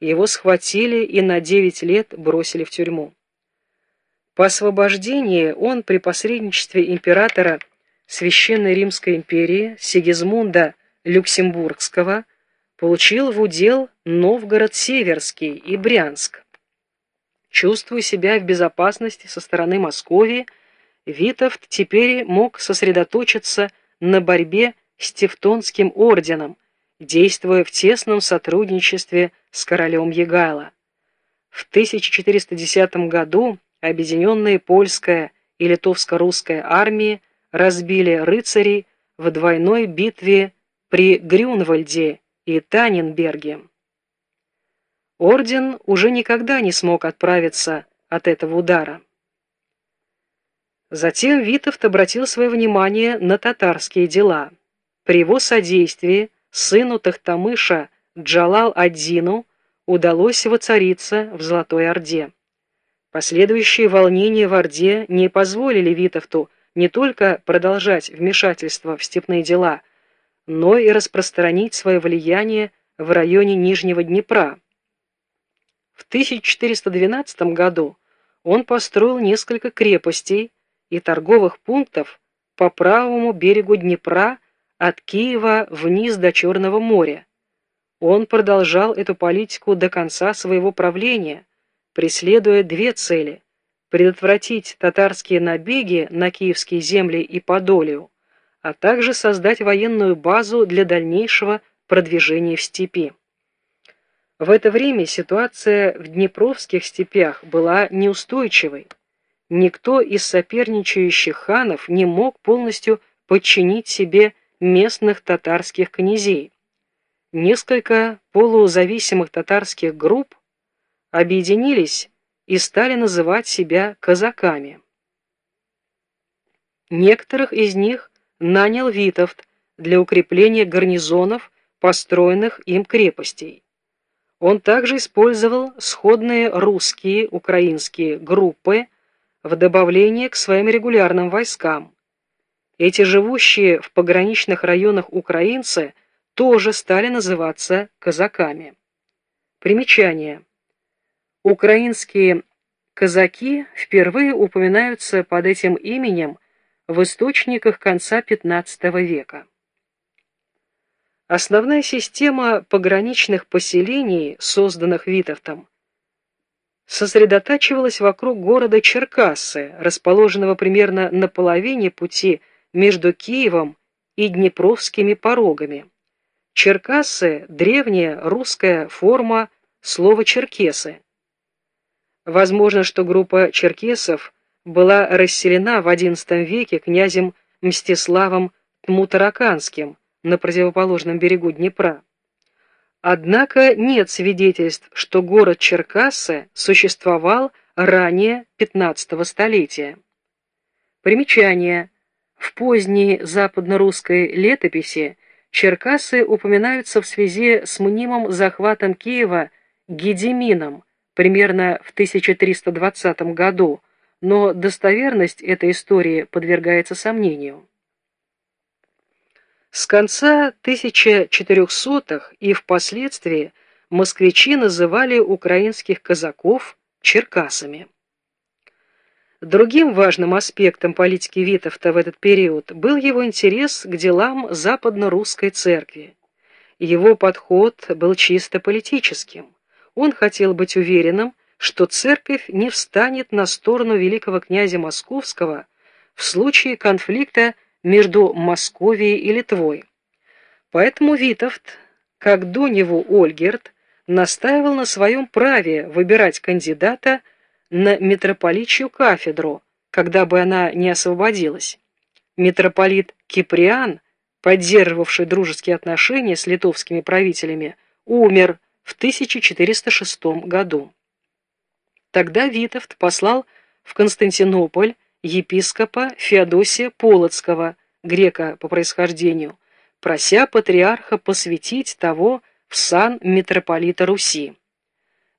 его схватили и на 9 лет бросили в тюрьму. По освобождении он при посредничестве императора Священной Римской империи Сигизмунда Люксембургского получил в удел Новгород Северский и Брянск. Чувствуя себя в безопасности со стороны Московии, Витовт теперь мог сосредоточиться на борьбе с Тевтонским орденом, действуя в тесном сотрудничестве с королем Егайло. В 1410 году объединенные польская и литовско-русская армии разбили рыцарей в двойной битве при Грюнвальде и Таненберге. Орден уже никогда не смог отправиться от этого удара. Затем Витовт обратил свое внимание на татарские дела. При его содействии сыну Тахтамыша Джалал-ад-Дину удалось воцариться в Золотой Орде. Последующие волнения в Орде не позволили Витовту не только продолжать вмешательство в степные дела, но и распространить свое влияние в районе Нижнего Днепра. В 1412 году он построил несколько крепостей и торговых пунктов по правому берегу Днепра от Киева вниз до Черного моря. Он продолжал эту политику до конца своего правления, преследуя две цели – предотвратить татарские набеги на киевские земли и Подолию, а также создать военную базу для дальнейшего продвижения в степи. В это время ситуация в Днепровских степях была неустойчивой. Никто из соперничающих ханов не мог полностью подчинить себе местных татарских князей. Несколько полузависимых татарских групп объединились и стали называть себя казаками. Некоторых из них нанял Витовт для укрепления гарнизонов, построенных им крепостей. Он также использовал сходные русские, украинские группы в добавление к своим регулярным войскам. Эти живущие в пограничных районах украинцы тоже стали называться казаками. Примечание. Украинские казаки впервые упоминаются под этим именем в источниках конца XV века. Основная система пограничных поселений, созданных Витовтом, сосредотачивалась вокруг города Черкассы, расположенного примерно на половине пути между Киевом и Днепровскими порогами. Черкассы – древняя русская форма слова «черкесы». Возможно, что группа черкесов была расселена в XI веке князем Мстиславом Тмутараканским, на противоположном берегу Днепра. Однако нет свидетельств, что город Черкассы существовал ранее 15 столетия. Примечание. В поздней западно-русской летописи Черкассы упоминаются в связи с мнимым захватом Киева Гедемином примерно в 1320 году, но достоверность этой истории подвергается сомнению. С конца 1400-х и впоследствии москвичи называли украинских казаков черкасами. Другим важным аспектом политики Витовта в этот период был его интерес к делам западно-русской церкви. Его подход был чисто политическим. Он хотел быть уверенным, что церковь не встанет на сторону великого князя Московского в случае конфликта между Московией и Литвой. Поэтому Витовт, как до него Ольгерт, настаивал на своем праве выбирать кандидата на митрополичью кафедру, когда бы она не освободилась. Митрополит Киприан, поддерживавший дружеские отношения с литовскими правителями, умер в 1406 году. Тогда Витовт послал в Константинополь епископа Феодосия Полоцкого, грека по происхождению, прося патриарха посвятить того в сан митрополита Руси.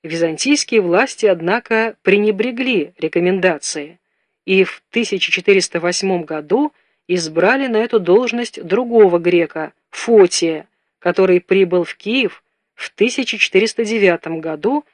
Византийские власти, однако, пренебрегли рекомендации и в 1408 году избрали на эту должность другого грека, Фотия, который прибыл в Киев в 1409 году